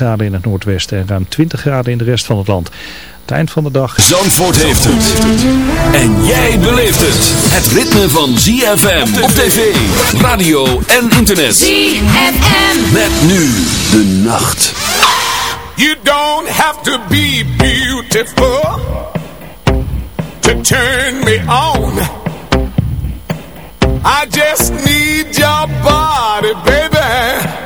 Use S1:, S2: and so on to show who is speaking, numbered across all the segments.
S1: graden in het noordwesten en ruim 20 graden in de rest van het land. Het eind van de dag...
S2: Zandvoort heeft het. En jij beleeft het. Het ritme van ZFM op tv, radio en internet.
S3: ZFM.
S2: Met nu de nacht.
S4: You don't have to be beautiful to turn me on. I just need your body, baby.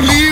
S4: Leave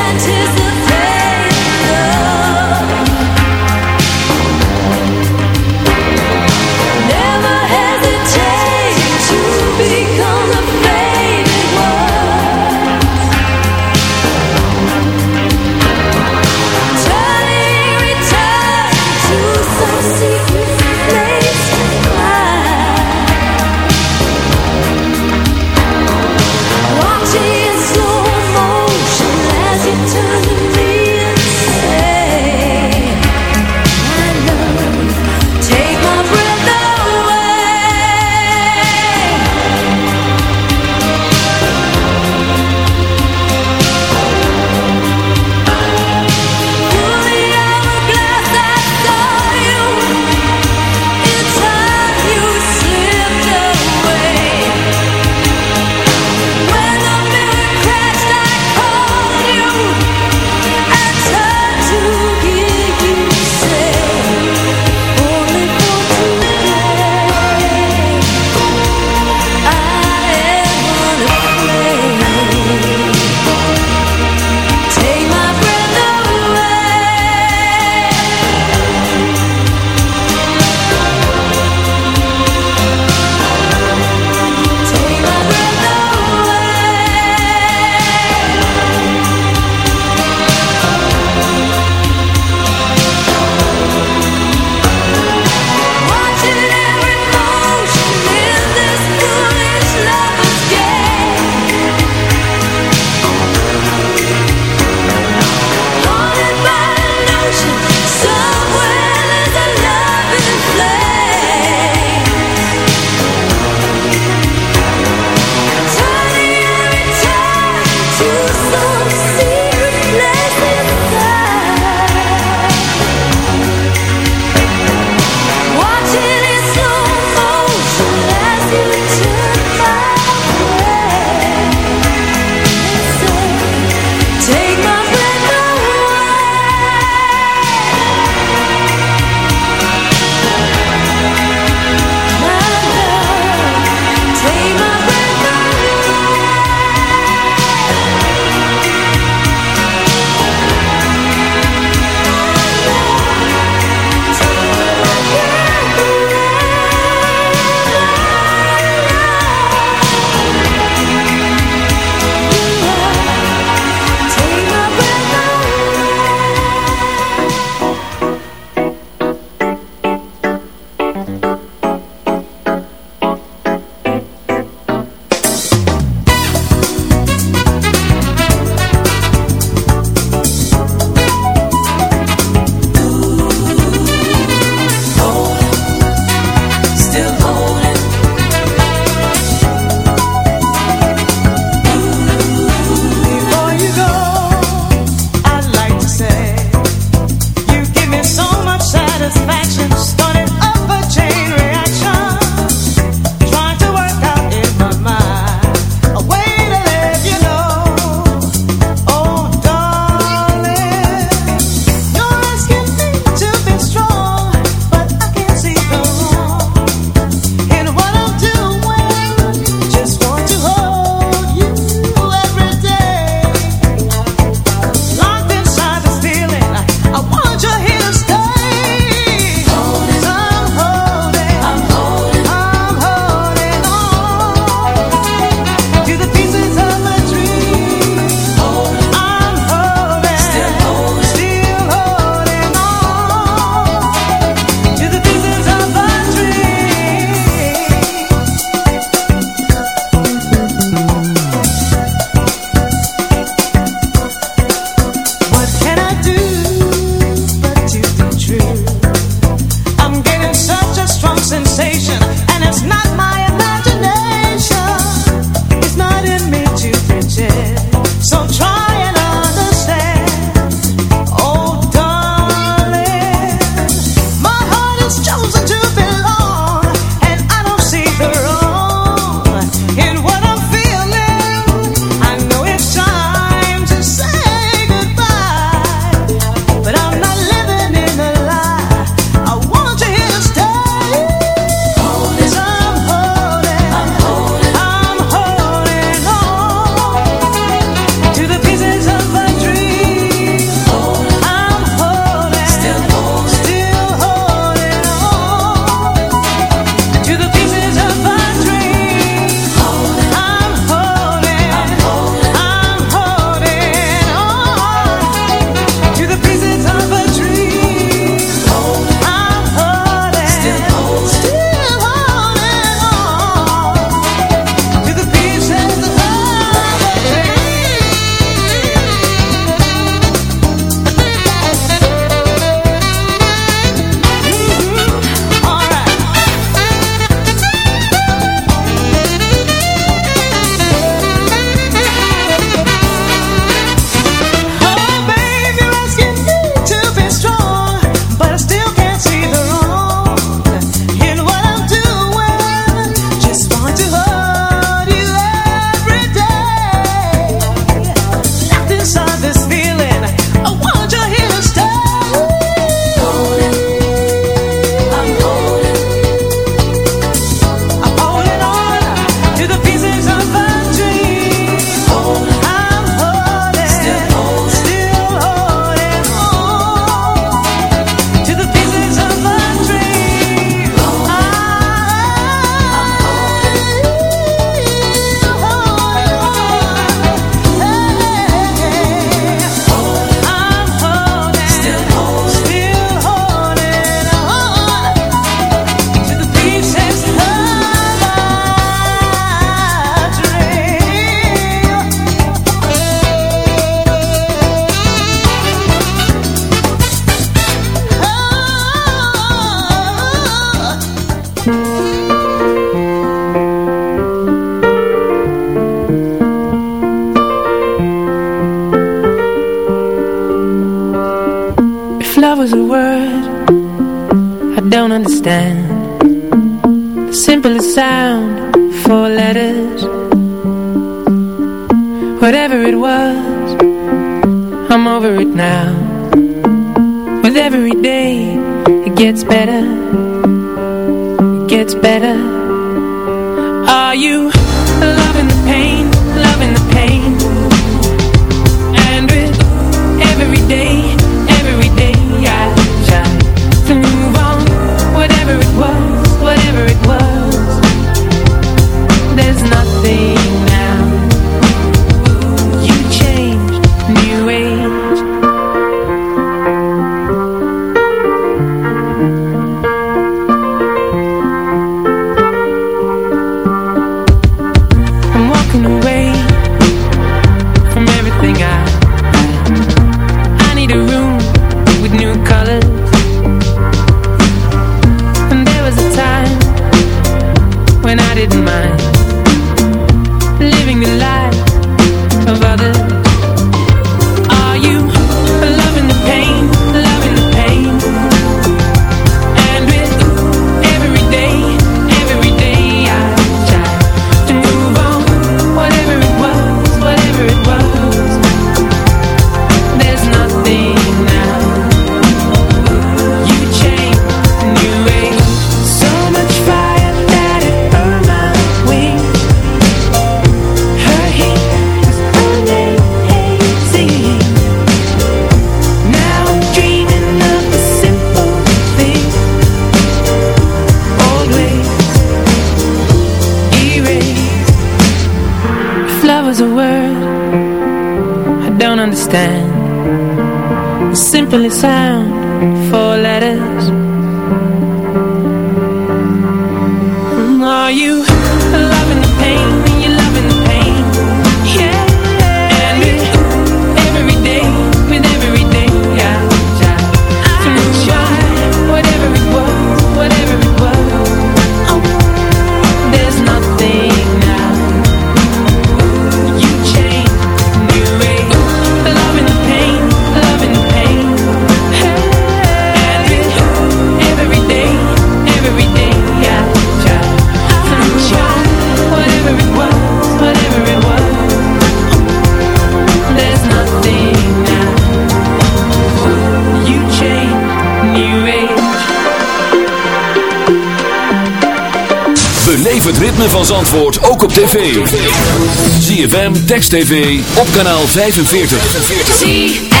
S2: Text TV op kanaal 45.
S3: 45.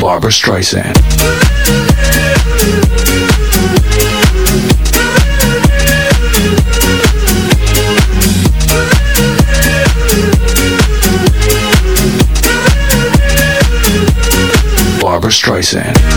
S5: Barbara Streisand. Streisand.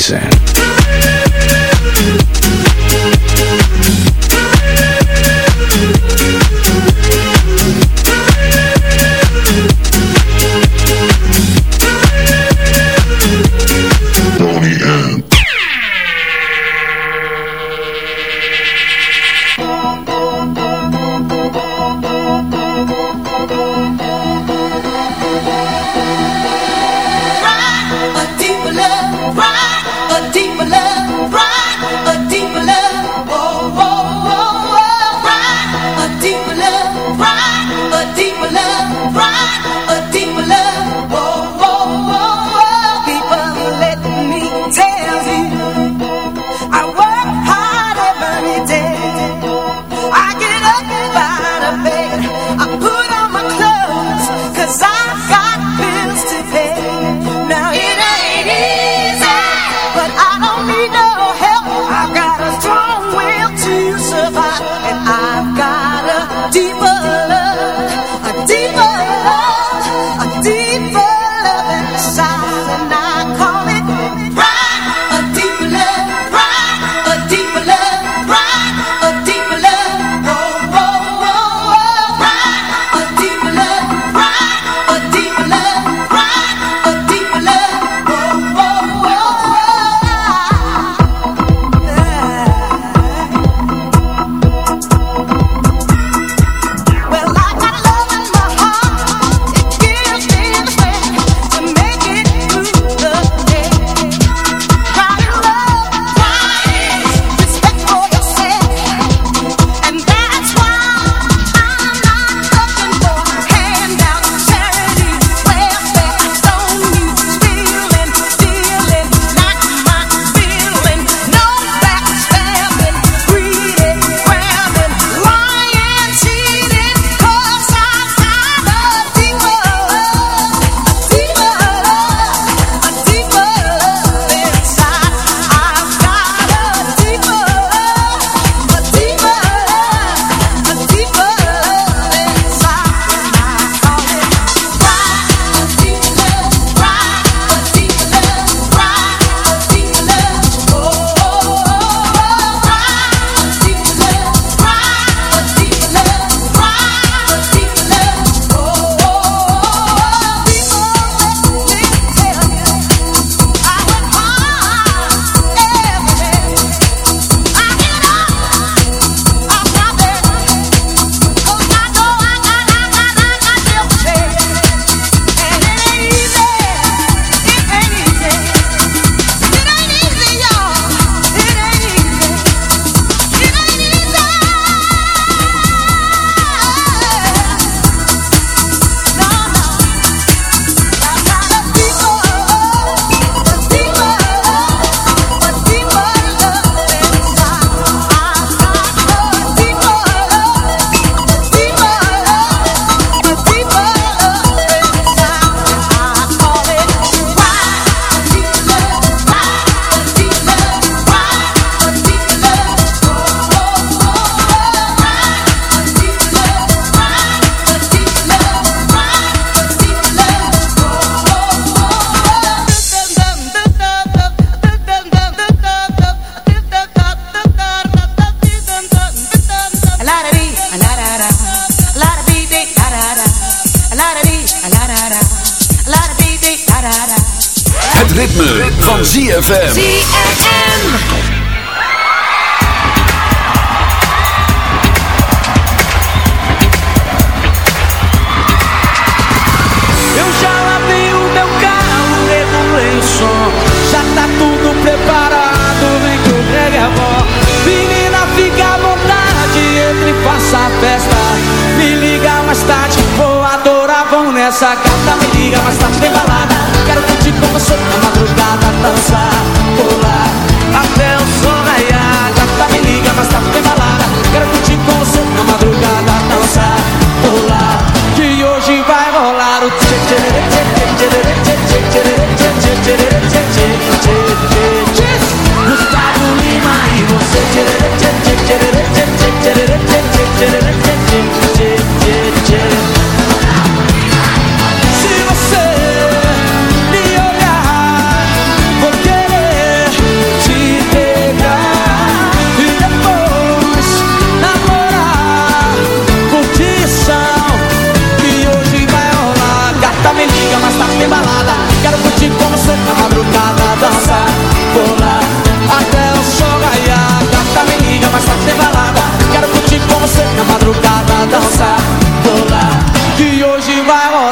S4: Streisand.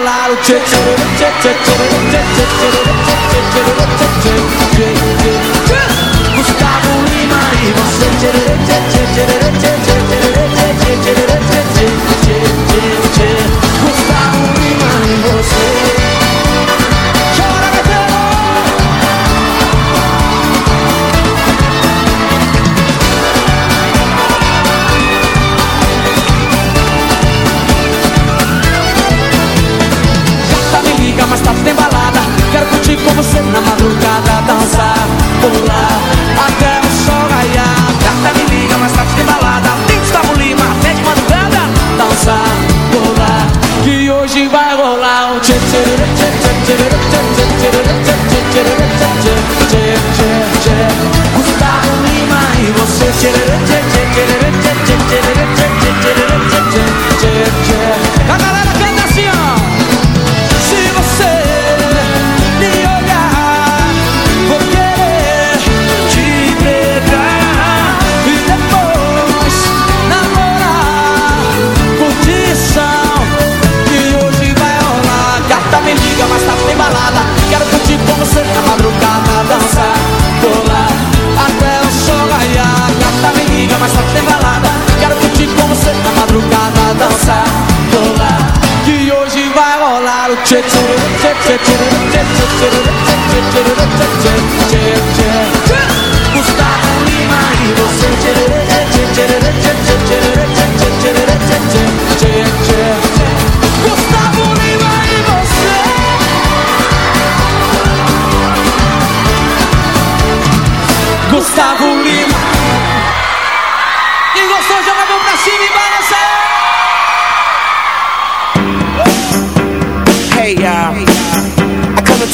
S6: lot of
S7: tricks. Gustavo Lima
S8: y vos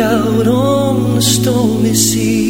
S9: Out on the stormy sea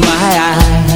S7: my eyes.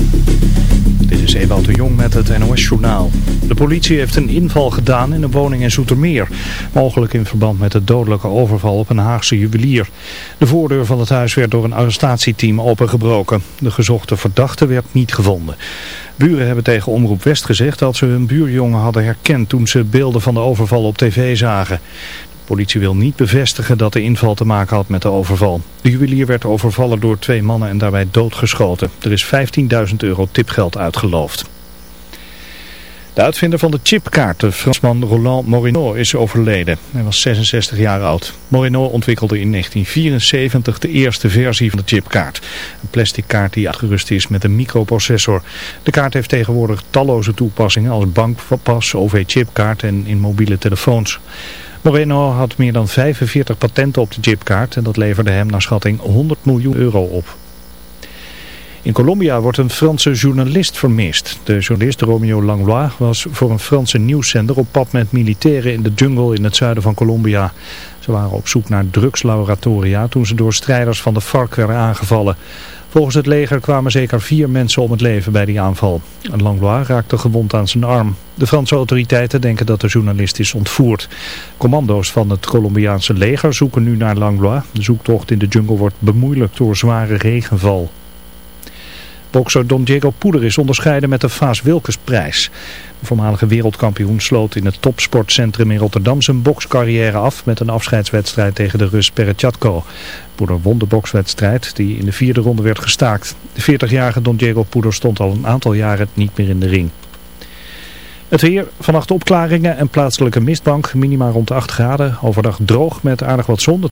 S1: Is de Jong met het NOS-journaal. De politie heeft een inval gedaan in een woning in Zoetermeer. Mogelijk in verband met de dodelijke overval op een Haagse juwelier. De voordeur van het huis werd door een arrestatieteam opengebroken. De gezochte verdachte werd niet gevonden. Buren hebben tegen Omroep West gezegd dat ze hun buurjongen hadden herkend toen ze beelden van de overval op tv zagen. Politie wil niet bevestigen dat de inval te maken had met de overval. De juwelier werd overvallen door twee mannen en daarbij doodgeschoten. Er is 15.000 euro tipgeld uitgeloofd. De uitvinder van de chipkaart, de Fransman Roland Morinot, is overleden. Hij was 66 jaar oud. Morinot ontwikkelde in 1974 de eerste versie van de chipkaart. Een plastic kaart die uitgerust is met een microprocessor. De kaart heeft tegenwoordig talloze toepassingen als bankpas, OV-chipkaart en in mobiele telefoons. Moreno had meer dan 45 patenten op de chipkaart en dat leverde hem naar schatting 100 miljoen euro op. In Colombia wordt een Franse journalist vermist. De journalist Romeo Langlois was voor een Franse nieuwszender op pad met militairen in de jungle in het zuiden van Colombia. Ze waren op zoek naar drugslaboratoria toen ze door strijders van de FARC werden aangevallen. Volgens het leger kwamen zeker vier mensen om het leven bij die aanval. Langlois raakte gewond aan zijn arm. De Franse autoriteiten denken dat de journalist is ontvoerd. Commando's van het Colombiaanse leger zoeken nu naar Langlois. De zoektocht in de jungle wordt bemoeilijkt door zware regenval. Bokser Don Diego Poeder is onderscheiden met de Vaas Wilkersprijs. De voormalige wereldkampioen sloot in het topsportcentrum in Rotterdam zijn bokscarrière af met een afscheidswedstrijd tegen de Rus Peretjatko. Poeder won de bokswedstrijd die in de vierde ronde werd gestaakt. De 40-jarige Don Diego Poeder stond al een aantal jaren niet meer in de ring. Het weer, vannacht opklaringen en plaatselijke mistbank, minima rond 8 graden. Overdag droog met aardig wat zon.